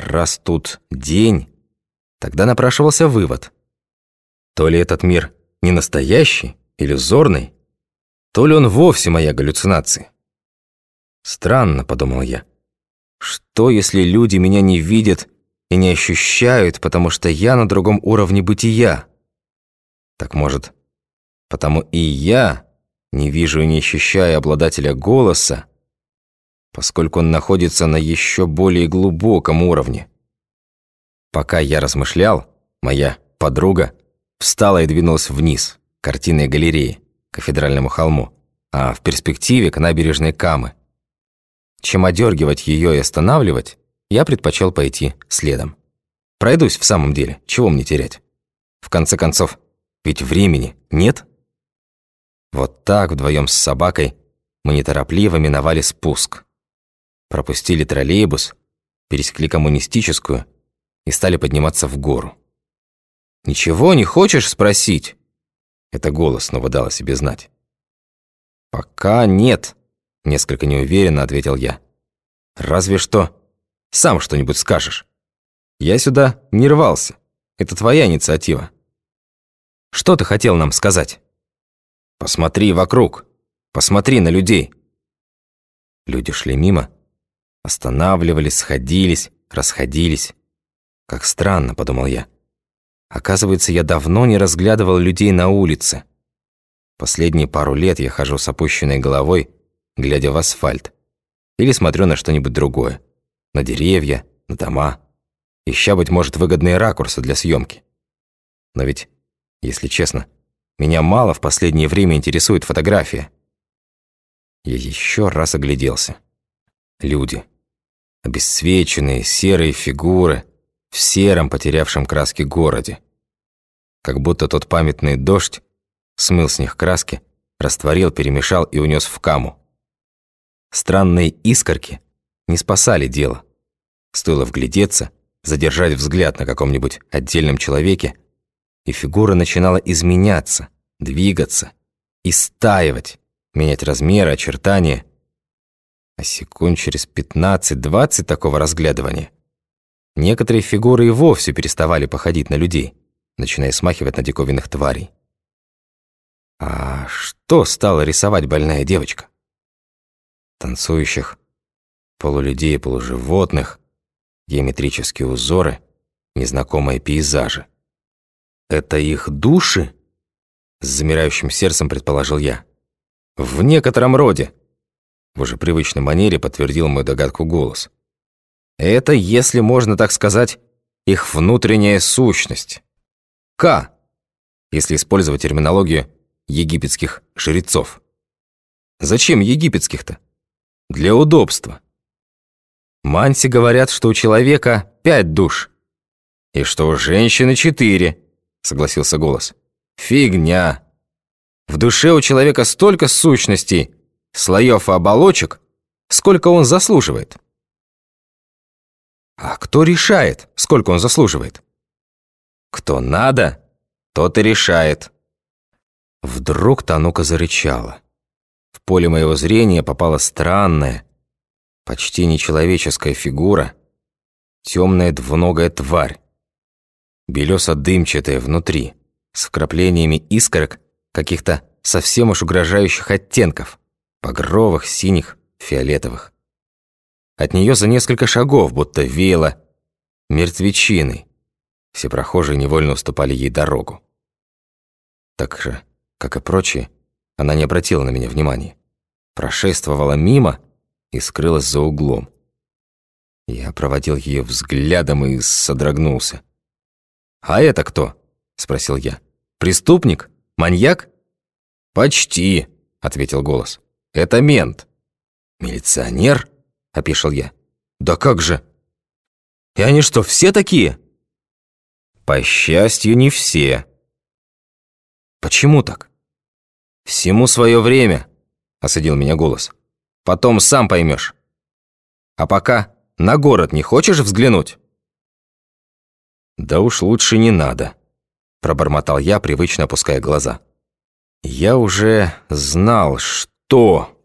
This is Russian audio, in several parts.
раз тут день, тогда напрашивался вывод. То ли этот мир не настоящий, иллюзорный, то ли он вовсе моя галлюцинация. Странно, подумал я. Что, если люди меня не видят и не ощущают, потому что я на другом уровне бытия? Так может, потому и я не вижу и не ощущаю обладателя голоса, поскольку он находится на еще более глубоком уровне. Пока я размышлял, моя подруга встала и двинулась вниз, к картинной галереи, к кафедральному холму, а в перспективе к набережной Камы. Чем одергивать ее и останавливать, я предпочел пойти следом. Пройдусь в самом деле, чего мне терять? В конце концов, ведь времени нет. Вот так вдвоем с собакой мы неторопливо миновали спуск. Пропустили троллейбус, пересекли коммунистическую и стали подниматься в гору. «Ничего не хочешь спросить?» Это голос снова дал о себе знать. «Пока нет», — несколько неуверенно ответил я. «Разве что сам что-нибудь скажешь. Я сюда не рвался. Это твоя инициатива. Что ты хотел нам сказать? Посмотри вокруг. Посмотри на людей». Люди шли мимо, останавливались, сходились, расходились. Как странно, подумал я. Оказывается, я давно не разглядывал людей на улице. Последние пару лет я хожу с опущенной головой, глядя в асфальт. Или смотрю на что-нибудь другое. На деревья, на дома. Ища, быть может, выгодные ракурсы для съемки. Но ведь, если честно, меня мало в последнее время интересует фотография. Я еще раз огляделся. Люди. Обесцвеченные, серые фигуры в сером, потерявшем краски городе. Как будто тот памятный дождь смыл с них краски, растворил, перемешал и унес в каму. Странные искорки не спасали дело. Стоило вглядеться, задержать взгляд на каком-нибудь отдельном человеке, и фигура начинала изменяться, двигаться, истаивать, менять размеры, очертания. А секунд через 15-20 такого разглядывания некоторые фигуры и вовсе переставали походить на людей, начиная смахивать на диковинных тварей. А что стала рисовать больная девочка? Танцующих полулюдей и полуживотных, геометрические узоры, незнакомые пейзажи. Это их души? С замирающим сердцем предположил я. В некотором роде. В уже привычной манере подтвердил мою догадку голос. Это, если можно так сказать, их внутренняя сущность. К, если использовать терминологию египетских жрецов. Зачем египетских-то? Для удобства. Манси говорят, что у человека пять душ. И что у женщины четыре, согласился голос. Фигня. В душе у человека столько сущностей, слоев и оболочек, сколько он заслуживает. А кто решает, сколько он заслуживает? Кто надо, тот и решает. Вдруг Танука зарычала. В поле моего зрения попала странная, почти нечеловеческая фигура, темная двуногая тварь, белесо-дымчатая внутри, с вкраплениями искорок каких-то совсем уж угрожающих оттенков, багровых, синих, фиолетовых. От нее за несколько шагов будто веяло мертвечиной. Все прохожие невольно уступали ей дорогу. Так же, как и прочие, она не обратила на меня внимания. Прошествовала мимо и скрылась за углом. Я проводил ее взглядом и содрогнулся. «А это кто?» – спросил я. «Преступник? Маньяк?» «Почти», – ответил голос. «Это мент». «Милиционер?» – опешил я. «Да как же? И они что, все такие?» «По счастью, не все». «Почему так?» «Всему свое время», — осадил меня голос. «Потом сам поймешь. А пока на город не хочешь взглянуть?» «Да уж лучше не надо», — пробормотал я, привычно опуская глаза. «Я уже знал, что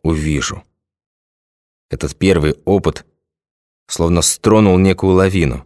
увижу». Этот первый опыт словно стронул некую лавину.